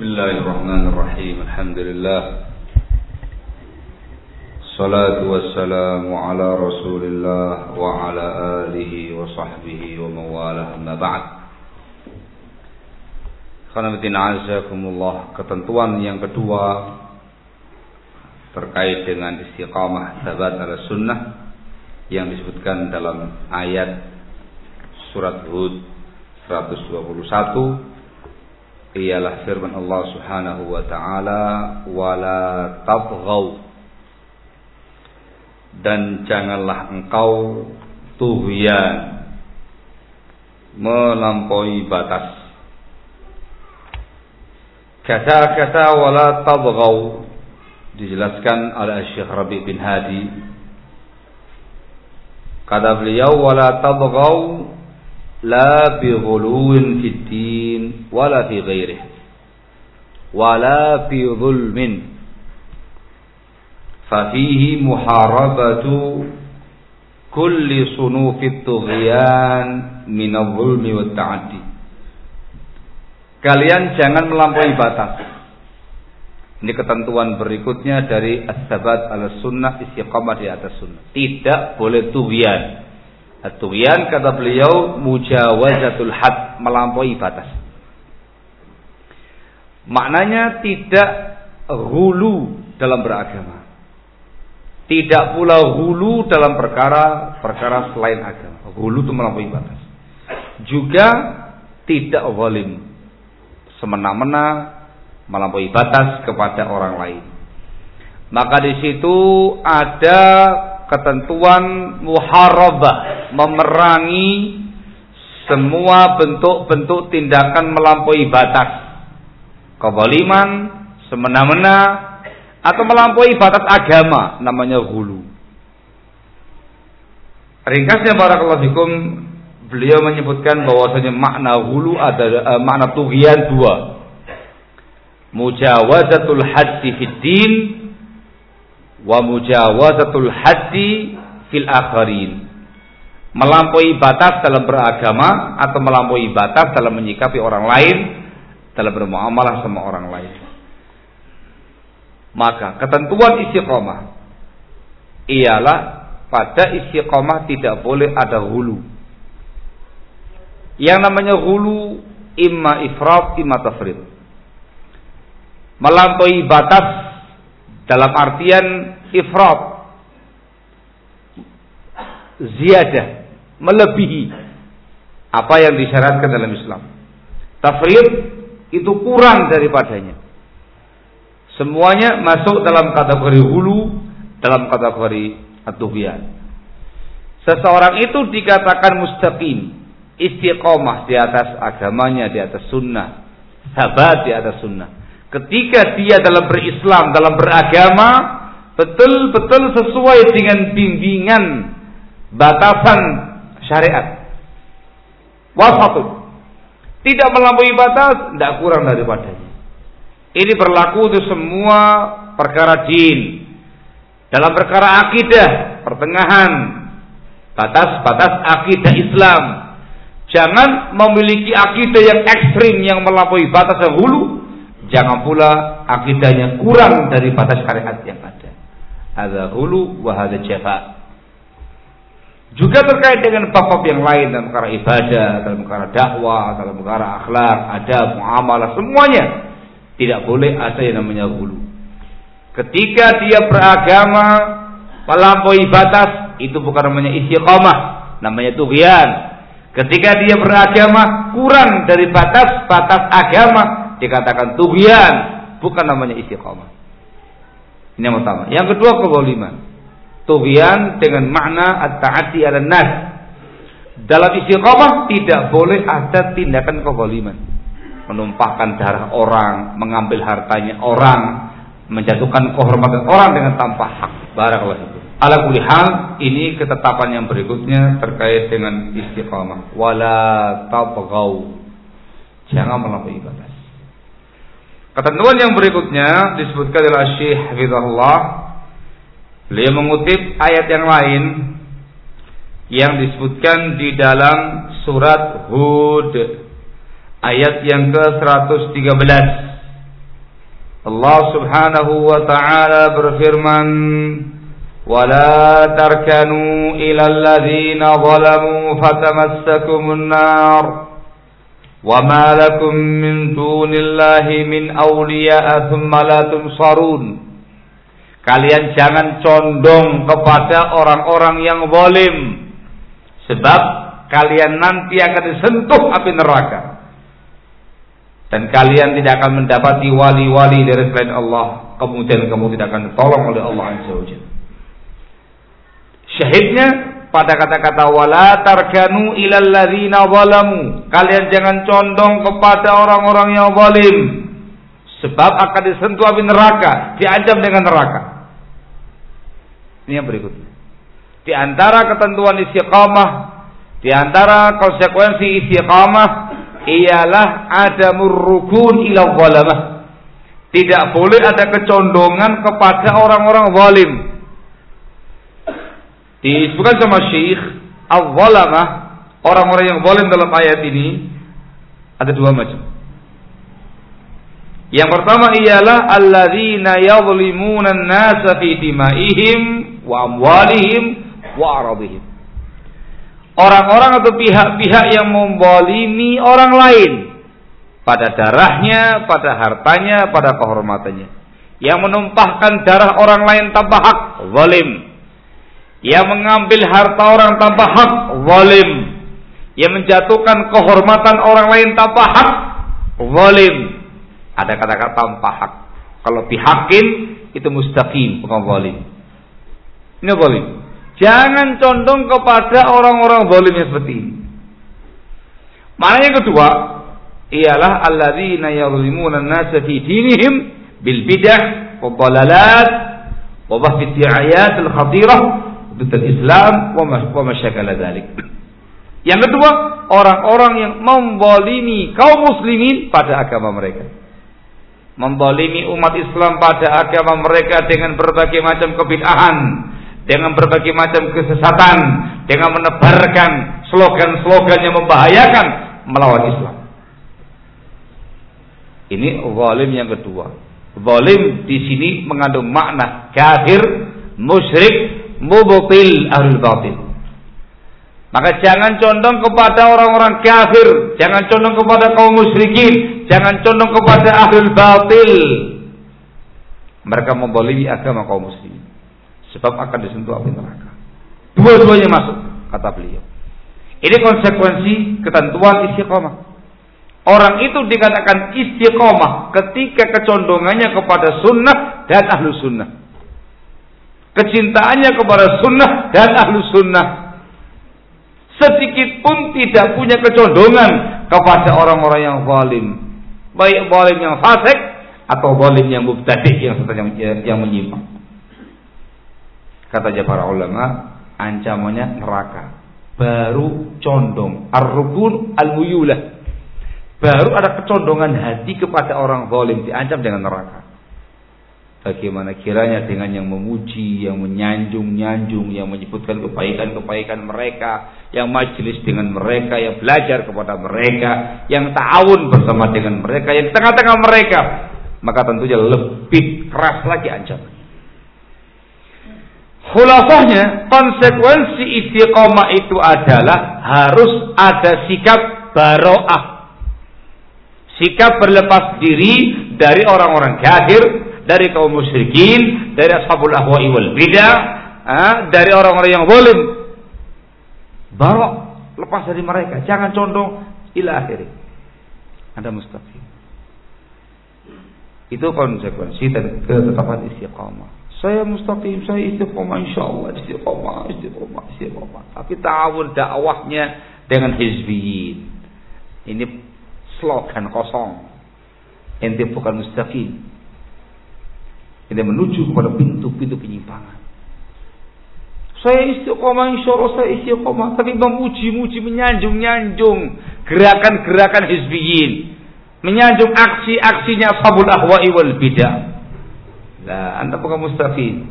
بسم الله الرحمن الرحيم الحمد لله الصلاة والسلام على رسول الله وعلى آله وصحبه ومن والاه أما بعد Azakumullah Ketentuan yang kedua Terkait dengan istiqamah Sahabat ala sunnah Yang disebutkan dalam ayat Surat Hud 121 ialah firman Allah Subhanahu wa taala wala tabghaw. Dan janganlah engkau tughyan melampaui batas. Kata-kata wala tabghaw dijelaskan oleh Syekh Rabi bin Hadi. Kata beliau wala tabghaw لا بغلو في الدين ولا في غيره ولا في ظلم ففيه محاربة كل صنوف الطغيان من الظلم والتعدي Kalian jangan melampaui batas. Ini ketentuan berikutnya dari as-sabat al-sunnah istiqamah di atas sunnah. Tidak boleh tughyan. At-tughyan kata beliau mujawazatul had, melampaui batas. Maknanya tidak hulu dalam beragama. Tidak pula hulu dalam perkara-perkara selain agama. Hulu itu melampaui batas. Juga tidak zalim. Semena-mena melampaui batas kepada orang lain. Maka di situ ada ketentuan muharabah memerangi semua bentuk-bentuk tindakan melampaui batas. Kezaliman semena-mena atau melampaui batas agama namanya hulu. Ringkasnya barakallahu fikum beliau menyebutkan bahwasanya makna hulu adalah uh, makna tugian dua. Mujawazatul haddi fid din wa mujawazatul haddi fil akharin melampaui batas dalam beragama atau melampaui batas dalam menyikapi orang lain dalam bermuamalah sama orang lain. Maka ketentuan istiqomah ialah pada istiqomah tidak boleh ada hulu. Yang namanya hulu imma ifrat imma tafrid. Melampaui batas dalam artian ifrat ziyadah melebihi apa yang disyaratkan dalam Islam. Tafrid itu kurang daripadanya. Semuanya masuk dalam kategori hulu dalam kategori atubian seseorang itu dikatakan mustaqim istiqomah di atas agamanya di atas sunnah sabat di atas sunnah. Ketika dia dalam berislam, dalam beragama, betul-betul sesuai dengan bimbingan batasan syariat. Wasatun. Tidak melampaui batas, tidak kurang daripadanya. Ini berlaku untuk semua perkara din. Dalam perkara akidah, pertengahan, batas-batas akidah Islam. Jangan memiliki akidah yang ekstrim yang melampaui batas yang hulu Jangan pula akidahnya kurang dari batas syariat yang ada. Ada hulu wa ada. Juga terkait dengan bab-bab yang lain dalam perkara ibadah, dalam perkara dakwah, dalam perkara akhlak, adab, muamalah, semuanya tidak boleh ada yang namanya hulu. Ketika dia beragama melampaui batas, itu bukan namanya istiqamah, namanya tughyan. Ketika dia beragama kurang dari batas-batas agama, dikatakan tughyan, bukan namanya istiqamah. Ini yang pertama. Yang kedua kezaliman. Tughyan dengan makna at-ta'ati ala nas. Dalam istiqamah tidak boleh ada tindakan kezaliman. Menumpahkan darah orang, mengambil hartanya orang, menjatuhkan kehormatan orang dengan tanpa hak. Barakallahu itu. Ala ini ketetapan yang berikutnya terkait dengan istiqamah. Wala tabghaw. Jangan melampaui batas. Ketentuan yang berikutnya disebutkan oleh Syekh Hafizahullah. Beliau mengutip ayat yang lain yang disebutkan di dalam surat Hud ayat yang ke-113. Allah Subhanahu wa taala berfirman ولا تركنوا إلى الذين ظلموا فتمسكم النار وما لكم من دون الله من أولياء ثم لا تنصرون Kalian jangan condong kepada orang-orang yang zalim sebab kalian nanti akan disentuh api neraka dan kalian tidak akan mendapati wali-wali dari selain Allah kemudian kamu tidak akan ditolong oleh Allah Azza wa Syahidnya pada kata-kata wala tarkanu ilal ladzina zalamu. Kalian jangan condong kepada orang-orang yang zalim. Sebab akan disentuh api neraka, diancam dengan neraka. Ini yang berikutnya. Di antara ketentuan istiqamah, di antara konsekuensi istiqamah ialah ada murukun ila zalamah. Tidak boleh ada kecondongan kepada orang-orang zalim. Disebutkan sama Syekh Al-Zalamah Orang-orang yang zalim dalam ayat ini Ada dua macam Yang pertama ialah Alladzina yadlimuna nasa fi dimaihim Wa amwalihim Wa aradihim Orang-orang atau pihak-pihak yang membolimi orang lain pada darahnya, pada hartanya, pada kehormatannya. Yang menumpahkan darah orang lain tanpa hak, zalim. Yang mengambil harta orang tanpa hak, zalim. Yang menjatuhkan kehormatan orang lain tanpa hak, zalim. Ada kata-kata tanpa hak. Kalau pihakin itu mustaqim, bukan zalim. Ini zalim. Jangan condong kepada orang-orang zalim yang seperti ini. Mana yang kedua, ialah alladzina yadhlimuna an-nasa fi dinihim bil bid'ah wa dhalalat ayat al-khatirah ضد Islam wa masyakala dzalik. Yang kedua, orang-orang yang membolimi kaum muslimin pada agama mereka. Membolimi umat Islam pada agama mereka dengan berbagai macam kebid'ahan, dengan berbagai macam kesesatan, dengan menebarkan slogan-slogan yang membahayakan melawan Islam. Ini zalim yang kedua. Zalim di sini mengandung makna kafir, musyrik, mubtil ahlul batil. Maka jangan condong kepada orang-orang kafir, jangan condong kepada kaum musyrikin, jangan condong kepada ahlul batil. Mereka membolimi agama kaum muslimin sebab akan disentuh api neraka. Dua-duanya masuk, kata beliau. Ini konsekuensi ketentuan istiqomah. Orang itu dikatakan istiqomah ketika kecondongannya kepada sunnah dan ahlu sunnah. Kecintaannya kepada sunnah dan ahlu sunnah. Sedikit pun tidak punya kecondongan kepada orang-orang yang zalim. Baik zalim yang fasik atau zalim yang mubtadi yang yang menyimpang. Kata para ulama, ancamannya neraka. Baru condong. Ar-rukun al-muyulah. Baru ada kecondongan hati kepada orang zalim diancam dengan neraka. Bagaimana kiranya dengan yang memuji, yang menyanjung-nyanjung, yang menyebutkan kebaikan-kebaikan mereka, yang majelis dengan mereka, yang belajar kepada mereka, yang ta'awun bersama dengan mereka, yang tengah-tengah mereka, maka tentunya lebih keras lagi ancaman. Khulasahnya konsekuensi istiqomah itu adalah harus ada sikap baroah. Sikap berlepas diri dari orang-orang kafir, dari kaum musyrikin, dari ashabul ahwa'i wal bidah, dari orang-orang yang zalim. Barok, lepas dari mereka, jangan condong ila akhiri. Ada mustaqim. Itu konsekuensi dan ketetapan istiqomah. Saya mustaqim, saya istiqomah insyaallah istiqomah, istiqomah, istiqomah. Tapi ta'awun dakwahnya dengan hizbiyin. Ini slogan kosong. Ente bukan mustaqim. Ini menuju kepada pintu-pintu penyimpangan. Saya istiqomah, insya Allah saya istiqomah. Tapi memuji-muji, menyanjung-nyanjung gerakan-gerakan hizbiyin. Menyanjung aksi-aksinya sabul ahwa'i wal bidah. Nah, anda bukan mustafid.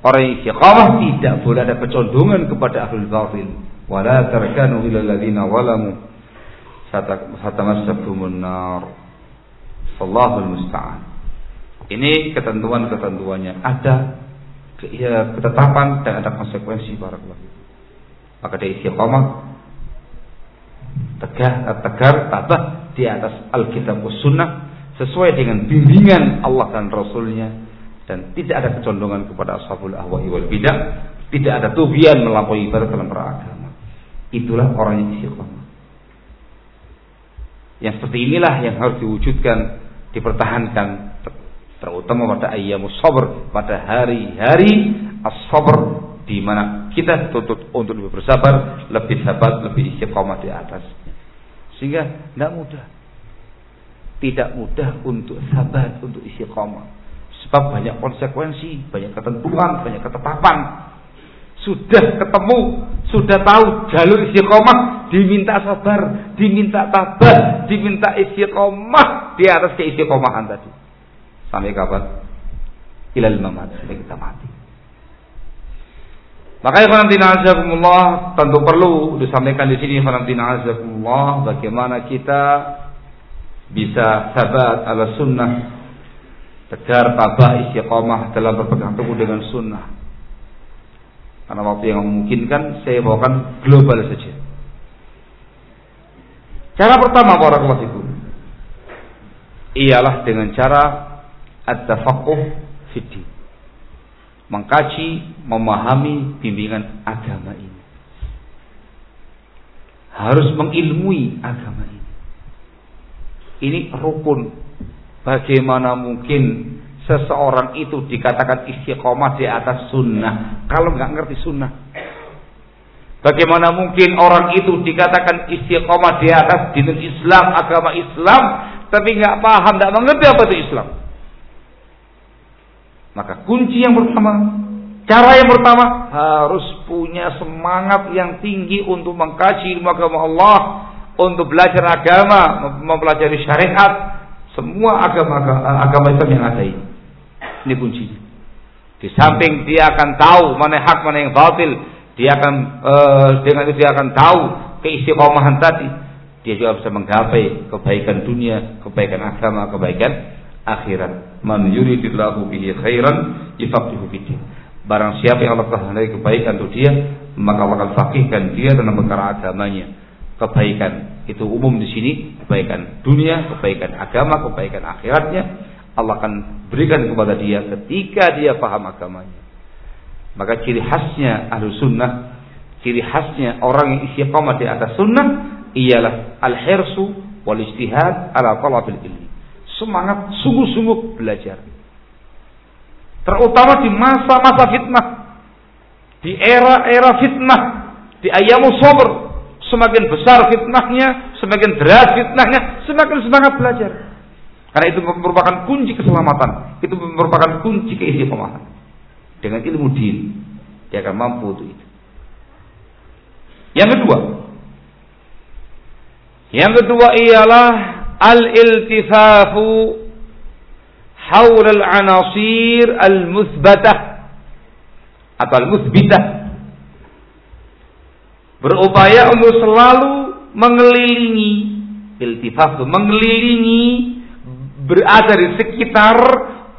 Orang yang istiqamah tidak boleh ada kecondongan kepada ahlul batil. Wala tarkanu ila alladziina zalamu fatamassakumun nar. Wallahul musta'an. Ini ketentuan-ketentuannya ada ya, ketetapan dan ada konsekuensi barakallahu. Maka dari istiqomah tegar tegar tabah di atas Alkitab Sunnah sesuai dengan bimbingan Allah dan Rasulnya dan tidak ada kecondongan kepada ashabul ahwa'i wal bidah, tidak ada tubian melampaui ibadah dalam beragama. Itulah orang yang istiqomah. Yang seperti inilah yang harus diwujudkan, dipertahankan terutama pada ayam sabr, pada hari-hari as-sabr di mana kita tuntut untuk lebih bersabar, lebih sabar, lebih istiqomah di atasnya. Sehingga tidak mudah tidak mudah untuk sabar, untuk istiqomah. Sebab banyak konsekuensi, banyak ketentuan, banyak ketetapan. Sudah ketemu, sudah tahu jalur istiqomah, diminta sabar, diminta tabah, diminta istiqomah di atas keistiqomahan tadi. Sampai kapan? Ilal mamat, sampai kita mati. Makanya fanamtina azakumullah tentu perlu disampaikan di sini fanamtina azakumullah bagaimana kita bisa sabat ala sunnah tegar tabah istiqomah dalam berpegang teguh dengan sunnah karena waktu yang memungkinkan saya bawakan global saja cara pertama para itu ialah dengan cara at-tafaqquh fid mengkaji memahami bimbingan agama ini harus mengilmui agama ini ini rukun. Bagaimana mungkin seseorang itu dikatakan istiqomah di atas sunnah kalau nggak ngerti sunnah? Bagaimana mungkin orang itu dikatakan istiqomah di atas dinul Islam, agama Islam, tapi nggak paham, nggak mengerti apa itu Islam? Maka kunci yang pertama, cara yang pertama harus punya semangat yang tinggi untuk mengkaji ilmu agama Allah, untuk belajar agama, mempelajari syariat, semua agama agama Islam yang ada ini. Ini kuncinya. Di samping dia akan tahu mana hak mana yang batil, dia akan uh, dengan itu dia akan tahu keistiqomahan tadi. Dia juga bisa menggapai kebaikan dunia, kebaikan agama, kebaikan akhirat. Man yuridillahu bihi khairan yufaqihu fiddin. Barang siapa yang Allah kehendaki kebaikan untuk dia, maka Allah akan fakihkan dia dalam perkara agamanya kebaikan itu umum di sini kebaikan dunia, kebaikan agama, kebaikan akhiratnya Allah akan berikan kepada dia ketika dia paham agamanya. Maka ciri khasnya ahlu sunnah, ciri khasnya orang yang istiqamah di atas sunnah ialah al-hirsu wal istihad ala talabil ilmi. Semangat sungguh-sungguh belajar. Terutama di masa-masa fitnah. Di era-era fitnah. Di ayamu sabr semakin besar fitnahnya, semakin deras fitnahnya, semakin semangat belajar. Karena itu merupakan kunci keselamatan. Itu merupakan kunci keistiqomahan. Dengan ilmu din, dia akan mampu untuk itu. Yang kedua, yang kedua ialah al-iltifafu haul al-anasir al-muthbatah atau al-muthbitah berupaya untuk selalu mengelilingi iltifaf mengelilingi berada di sekitar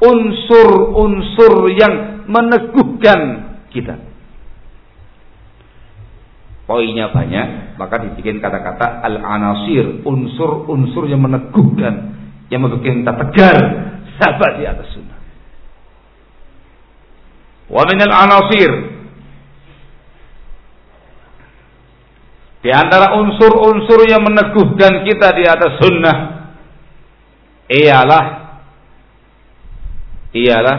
unsur-unsur yang meneguhkan kita. Poinnya banyak, maka dibikin kata-kata al-anasir, unsur-unsur yang meneguhkan, yang membuat kita tegar, sabar di atas sunnah. Wa min al-anasir Di antara unsur-unsur yang meneguhkan kita di atas sunnah ialah ialah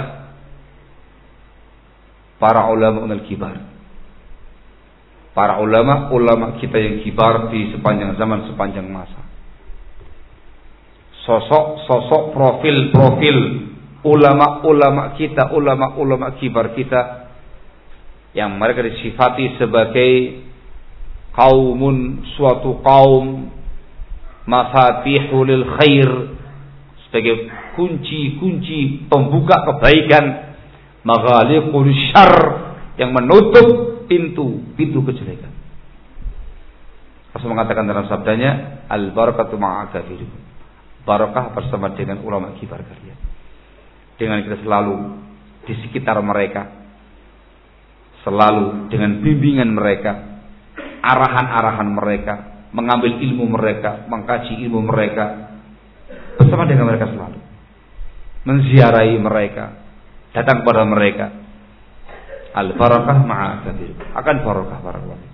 para ulama al-kibar. Para ulama ulama kita yang kibar di sepanjang zaman sepanjang masa. Sosok-sosok profil-profil ulama-ulama kita, ulama-ulama kibar kita yang mereka disifati sebagai kaumun suatu kaum mafatihul khair sebagai kunci-kunci pembuka kebaikan maghaliqul syar yang menutup pintu pintu kejelekan. Rasul mengatakan dalam sabdanya al barakatu ma'a kafirin. Barakah bersama dengan ulama kibar kalian. Dengan kita selalu di sekitar mereka, selalu dengan bimbingan mereka, arahan-arahan mereka, mengambil ilmu mereka, mengkaji ilmu mereka, bersama dengan mereka selalu, menziarahi mereka, datang kepada mereka. Al barakah ma'asadir akan barakah barakallahu.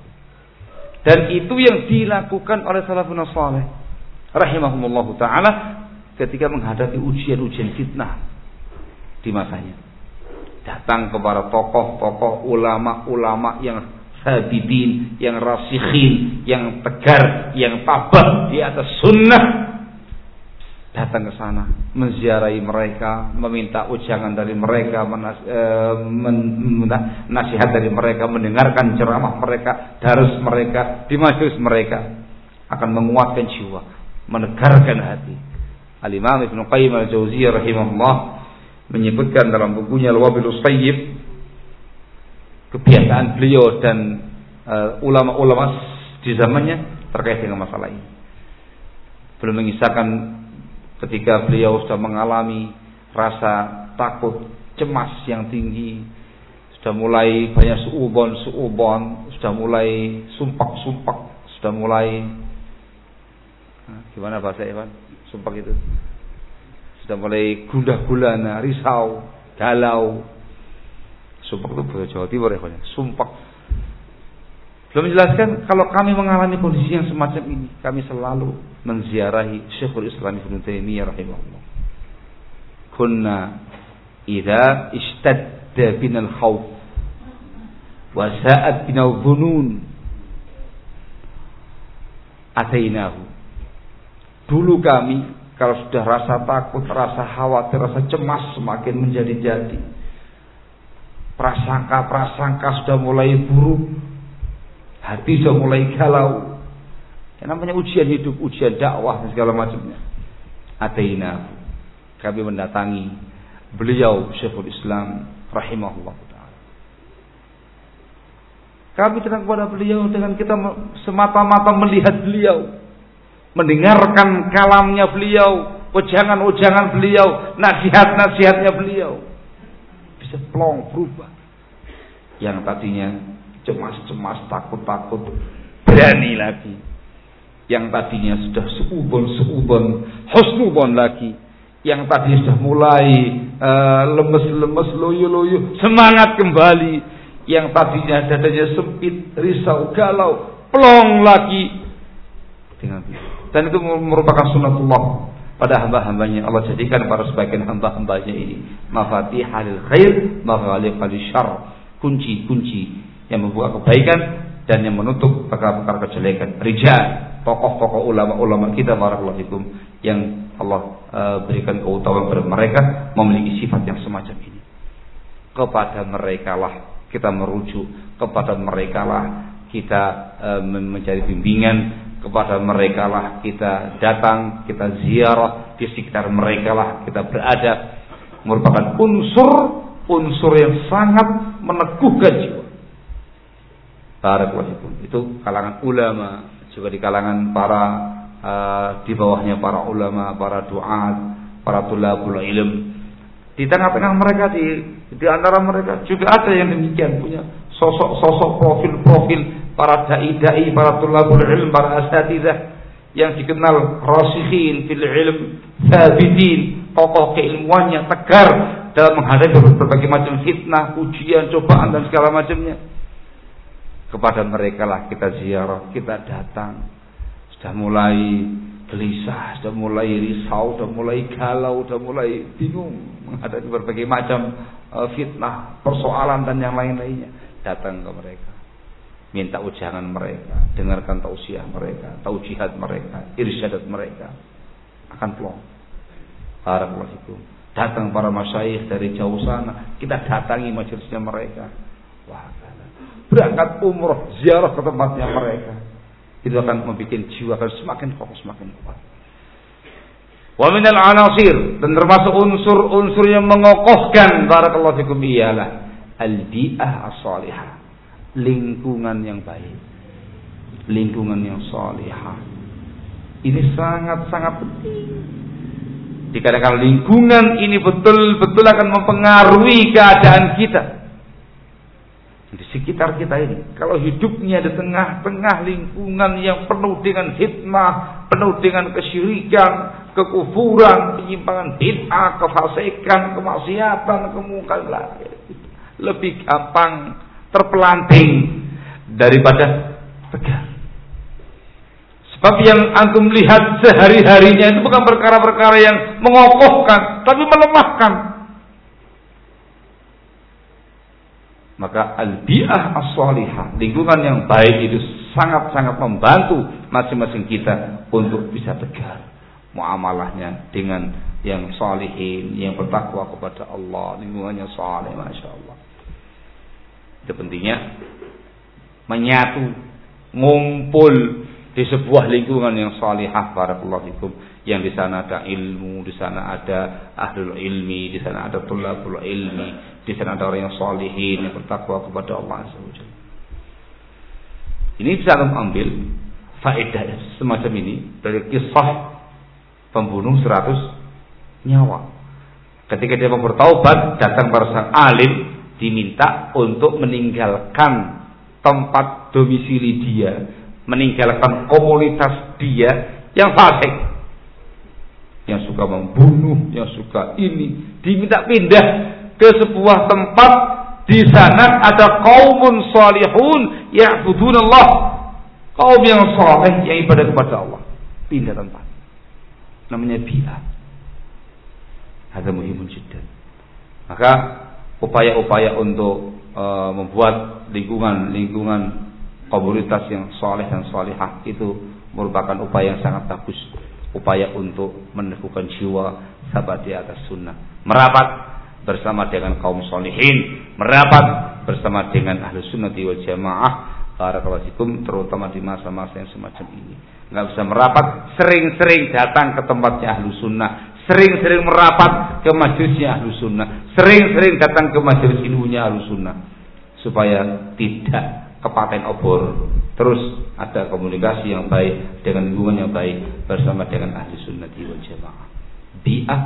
Dan itu yang dilakukan oleh salafun saleh rahimahumullah taala ketika menghadapi ujian-ujian fitnah di masanya. Datang kepada tokoh-tokoh ulama-ulama yang sabidin, yang rasikhin, yang tegar, yang tabah di atas sunnah. Datang ke sana, menziarahi mereka, meminta ujangan dari mereka, menas, e, men, nasihat dari mereka, mendengarkan ceramah mereka, darus mereka, di mereka akan menguatkan jiwa, menegarkan hati. Al-Imam Ibn Qayyim Al-Jauziyah rahimahullah menyebutkan dalam bukunya Al-Wabilus Tayyib kebiasaan beliau dan uh, ulama-ulama uh, di zamannya terkait dengan masalah ini. Belum mengisahkan ketika beliau sudah mengalami rasa takut, cemas yang tinggi, sudah mulai banyak suubon, suubon, sudah mulai sumpak-sumpak, sudah mulai gimana bahasa Ivan? Sumpak itu sudah mulai gundah gulana, risau, galau. Sumpah itu bahasa Jawa Timur ya, sumpah. Belum menjelaskan kalau kami mengalami kondisi yang semacam ini, kami selalu menziarahi Syekhul Islam Ibnu Taimiyah rahimahullah. Kunna idza ishtadda binal khawf wa sa'at binal dhunun atainahu. Dulu kami kalau sudah rasa takut, rasa khawatir, rasa cemas semakin menjadi-jadi. Prasangka-prasangka sudah mulai buruk. Hati sudah mulai galau. Yang namanya ujian hidup, ujian dakwah dan segala macamnya. Ataina. Kami mendatangi beliau Syekhul Islam rahimahullah taala. Kami datang kepada beliau dengan kita semata-mata melihat beliau mendengarkan kalamnya beliau, ujangan-ujangan beliau, nasihat-nasihatnya beliau. Bisa plong berubah. Yang tadinya cemas-cemas, takut-takut, berani lagi. Yang tadinya sudah seubon-seubon, husnubon lagi. Yang tadi sudah mulai uh, lemes-lemes, loyo-loyo, semangat kembali. Yang tadinya dadanya sempit, risau, galau, plong lagi dan itu merupakan sunatullah pada hamba-hambanya Allah jadikan para sebagian hamba-hambanya ini mafatihal khair maghaliqal syarr kunci-kunci yang membuka kebaikan dan yang menutup perkara-perkara kejelekan rijal tokoh-tokoh ulama-ulama kita barakallahu fikum yang Allah uh, berikan keutamaan kepada mereka memiliki sifat yang semacam ini kepada mereka lah kita merujuk kepada mereka lah kita uh, mencari bimbingan kepada mereka lah kita datang, kita ziarah di sekitar mereka lah kita berada merupakan unsur unsur yang sangat meneguhkan jiwa. Barakallahu Itu kalangan ulama, juga di kalangan para uh, di bawahnya para ulama, para duat, para tulabul ilm. Di tengah-tengah mereka di di antara mereka juga ada yang demikian punya sosok-sosok profil-profil para dai-dai, para tulabul ilm, para asatidah yang dikenal rasikhin fil ilm, thabitin, tokoh keilmuannya tegar dalam menghadapi berbagai macam fitnah, ujian, cobaan dan segala macamnya. Kepada mereka lah kita ziarah, kita datang. Sudah mulai gelisah, sudah mulai risau, sudah mulai galau, sudah mulai bingung menghadapi berbagai macam eh, fitnah, persoalan dan yang lain-lainnya. Datang ke mereka minta ujangan mereka, dengarkan tausiah mereka, taujihat mereka, irsyadat mereka akan plong. Barakallahu Datang para masyayikh dari jauh sana, kita datangi majelisnya mereka. Wah, berangkat umroh, ziarah ke tempatnya mereka. Itu akan membuat jiwa akan semakin kokoh, semakin kuat. Wa minal anasir dan termasuk unsur-unsur yang mengokohkan barakallahu fikum ialah al-di'ah as-salihah lingkungan yang baik, lingkungan yang solehah. Ini sangat-sangat penting. Dikarenakan lingkungan ini betul-betul akan mempengaruhi keadaan kita. Di sekitar kita ini. Kalau hidupnya di tengah-tengah lingkungan yang penuh dengan hikmah, penuh dengan kesyirikan, kekufuran, penyimpangan bid'ah, kefasikan, kemaksiatan, kemungkaran. Lebih gampang terpelanting daripada tegar. Sebab yang antum lihat sehari-harinya itu bukan perkara-perkara yang mengokohkan, tapi melemahkan. Maka al-bi'ah as-salihah, lingkungan yang baik itu sangat-sangat membantu masing-masing kita untuk bisa tegar muamalahnya dengan yang salihin, yang bertakwa kepada Allah, lingkungannya saleh, masya Allah. Itu pentingnya menyatu, ngumpul di sebuah lingkungan yang salihah barakallahu fikum yang di sana ada ilmu, di sana ada ahlul ilmi, di sana ada tulabul ilmi, di sana ada orang yang salihin yang bertakwa kepada Allah Azza Ini bisa ambil faedah semacam ini dari kisah pembunuh seratus nyawa. Ketika dia mau bertaubat, datang para sang alim diminta untuk meninggalkan tempat domisili dia meninggalkan komunitas dia yang fasik yang suka membunuh, yang suka ini, diminta pindah ke sebuah tempat di sana ada kaumun salihun Allah. Kaum yang saleh yang ibadah kepada Allah. Pindah tempat. Namanya bi'ah. Ada muhimun jiddan. Maka upaya-upaya untuk uh, membuat lingkungan-lingkungan komunitas yang soleh dan solehah itu merupakan upaya yang sangat bagus. Upaya untuk meneguhkan jiwa sahabat di atas sunnah. Merapat bersama dengan kaum solehin merapat bersama dengan ahlu sunnah wal jamaah. Para kawasikum terutama di masa-masa yang semacam ini. Nggak bisa merapat sering-sering datang ke tempatnya ahlu sunnah. Sering-sering merapat ke majelisnya ahlu sunnah. Sering-sering datang ke majelis ilmunya ahlu sunnah. Supaya tidak kepaten obor. Terus ada komunikasi yang baik dengan lingkungan yang baik bersama dengan ahli sunnah wal jamaah. Bi'ah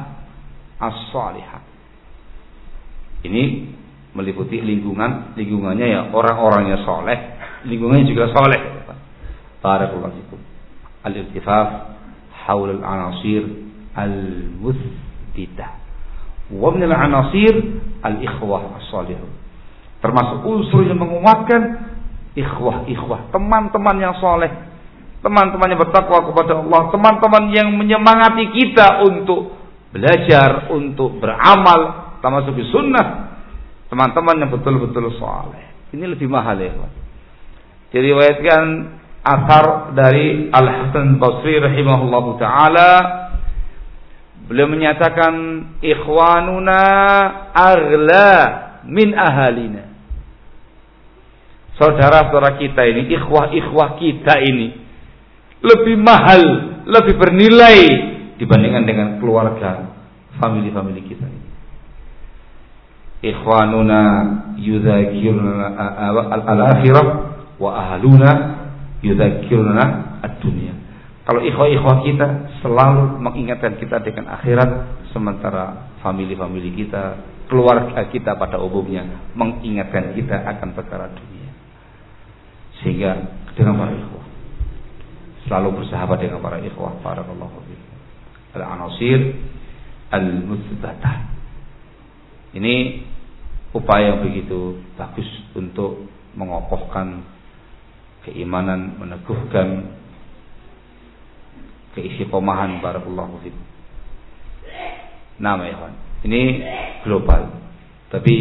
as-salihah. Ini meliputi lingkungan lingkungannya ya orang-orangnya soleh lingkungannya juga soleh. Barakallahu fikum. Al-irtifaf haul al-anasir al-muthbitah wa min al-anasir al-ikhwah as-salihun. Termasuk unsur yang menguatkan ikhwah-ikhwah, teman-teman yang soleh, teman-teman yang bertakwa kepada Allah, teman-teman yang menyemangati kita untuk belajar, untuk beramal, termasuk di sunnah, teman-teman yang betul-betul soleh. Ini lebih mahal ya. Diriwayatkan asar dari Al Hasan Basri rahimahullah taala. Beliau menyatakan ikhwanuna aghla min ahalina saudara-saudara kita ini, ikhwah-ikhwah kita ini lebih mahal, lebih bernilai dibandingkan dengan keluarga, family-family kita ini. Ikhwanuna yudhakiruna al-akhirah wa ahluna yudhakiruna ad-dunya. Kalau ikhwah-ikhwah kita selalu mengingatkan kita dengan akhirat sementara family-family kita, keluarga kita pada umumnya mengingatkan kita akan perkara dunia sehingga dengan para ikhwah. Selalu bersahabat dengan para ikhwah. Para Allah al-anasir al-muthbatah ini upaya begitu bagus untuk mengokohkan keimanan meneguhkan keistiqomahan. Barakallahu fikum. Nama ya Ini global. Tapi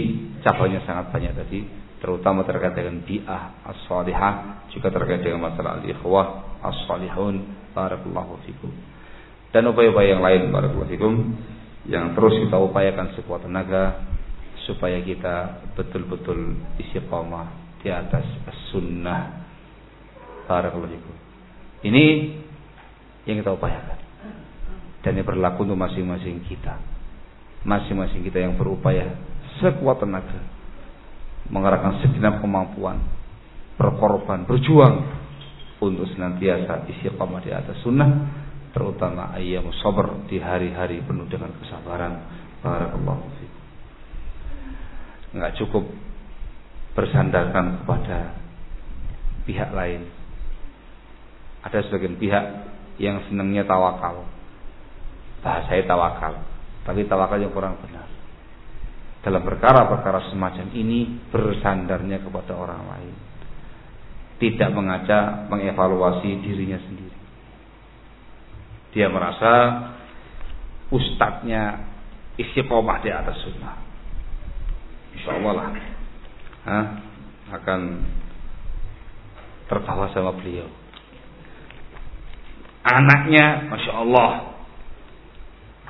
cabangnya sangat banyak tadi terutama terkait dengan bi'ah as-salihah juga terkait dengan masalah al-ikhwah as-salihun barakallahu fikum. Dan upaya-upaya yang lain barakallahu fikum yang terus kita upayakan sekuat tenaga supaya kita betul-betul istiqamah di atas sunnah barakallahu fikum. Ini yang kita upayakan. Dan ini berlaku untuk masing-masing kita. Masing-masing kita yang berupaya sekuat tenaga mengarahkan segenap kemampuan, berkorban, berjuang untuk senantiasa istiqamah di atas sunnah terutama ayam sabar di hari-hari penuh dengan kesabaran. Barakallahu fiik. Enggak cukup bersandarkan kepada pihak lain. Ada sebagian pihak yang senangnya tawakal. Bahasanya tawakal, tapi tawakal yang kurang benar. Dalam perkara-perkara semacam ini bersandarnya kepada orang lain. Tidak mengaca mengevaluasi dirinya sendiri. Dia merasa ustadznya istiqomah di atas sunnah. Insya Allah lah ha, akan terbawa sama beliau. Anaknya, masya Allah,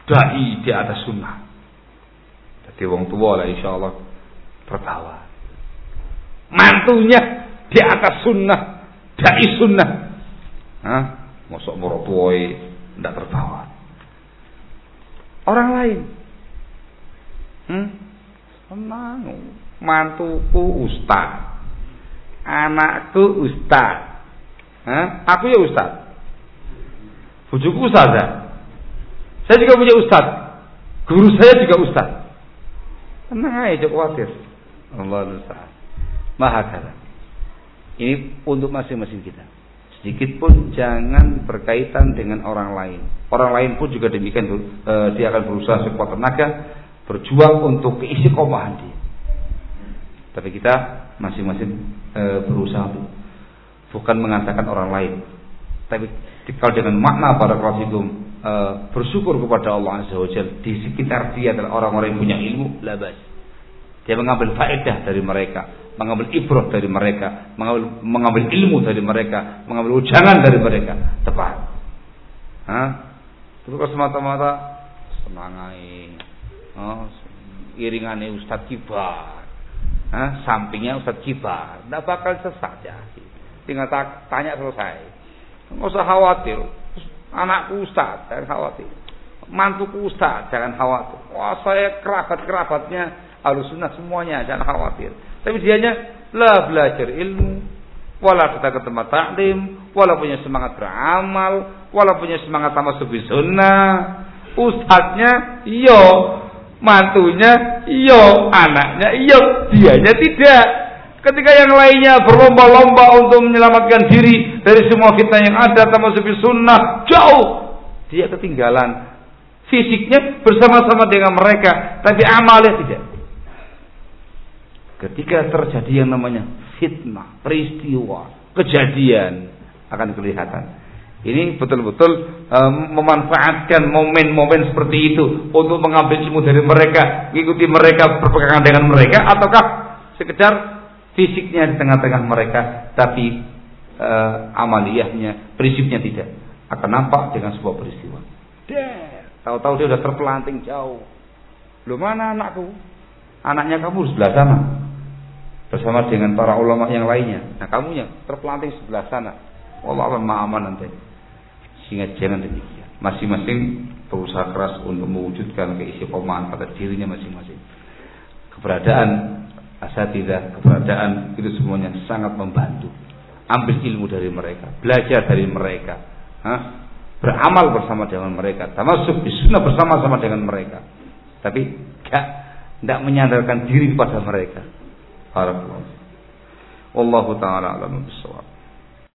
dai di atas sunnah. Jadi wong tua lah insya Allah tertawa. Mantunya di atas sunnah, dai sunnah. Hah? Masuk morotuoi tidak tertawa. Orang lain. Hmm? Mantuku ustaz. Anakku ustaz. Hah? Aku ya ustaz. Bujuku ustaz ya. Saya juga punya ustaz. Guru saya juga ustaz. Tenang aja, khawatir. Allah Ustaz. Maha Ini untuk masing-masing kita. Sedikit pun jangan berkaitan dengan orang lain. Orang lain pun juga demikian e, dia akan berusaha sekuat tenaga berjuang untuk keistiqomahan dia. Tapi kita masing-masing e, berusaha bukan mengatakan orang lain. Tapi kalau dengan makna para klasikum e, bersyukur kepada Allah Azza wa di sekitar dia adalah orang-orang yang punya ilmu labas. Dia mengambil faedah dari mereka mengambil ibrah dari mereka, mengambil, mengambil ilmu dari mereka, mengambil ujangan dari mereka. Tepat. Hah? Itu kok semata-mata semangai. Oh, iringannya Ustadz Kibar. Hah? Sampingnya Ustadz Kibar. Tidak bakal sesat ya. Tinggal tanya selesai. Nggak usah khawatir. Anakku Ustadz, jangan khawatir. Mantuku Ustadz, jangan khawatir. Wah saya kerabat-kerabatnya halus sunnah semuanya, jangan khawatir. Tapi dianya lah belajar ilmu, wala kita ke tempat taklim, wala punya semangat beramal, wala punya semangat sama sufi sunnah. Ustadznya iyo, mantunya iyo, anaknya iyo, dianya tidak. Ketika yang lainnya berlomba-lomba untuk menyelamatkan diri dari semua fitnah yang ada sufi sunnah, jauh dia ketinggalan. Fisiknya bersama-sama dengan mereka, tapi amalnya tidak. Ketika terjadi yang namanya fitnah, peristiwa, kejadian akan kelihatan. Ini betul-betul um, memanfaatkan momen-momen seperti itu untuk mengambil ilmu dari mereka, mengikuti mereka, berpegangan dengan mereka, ataukah sekedar fisiknya di tengah-tengah mereka, tapi uh, amaliyahnya, prinsipnya tidak. Akan nampak dengan sebuah peristiwa. Tahu-tahu dia sudah terpelanting jauh. Belum mana anakku? Anaknya kamu sebelah sana bersama dengan para ulama yang lainnya. Nah, kamu yang terpelanting sebelah sana. Allah akan aman nanti. Sehingga jangan demikian. Masing-masing berusaha keras untuk mewujudkan keistiqomahan pada dirinya masing-masing. Keberadaan asatidah, keberadaan itu semuanya sangat membantu. Ambil ilmu dari mereka, belajar dari mereka, Hah? beramal bersama dengan mereka, termasuk sunnah bersama-sama dengan mereka. Tapi tidak tidak menyandarkan diri kepada mereka. Barakallahu. Wallahu taala alam.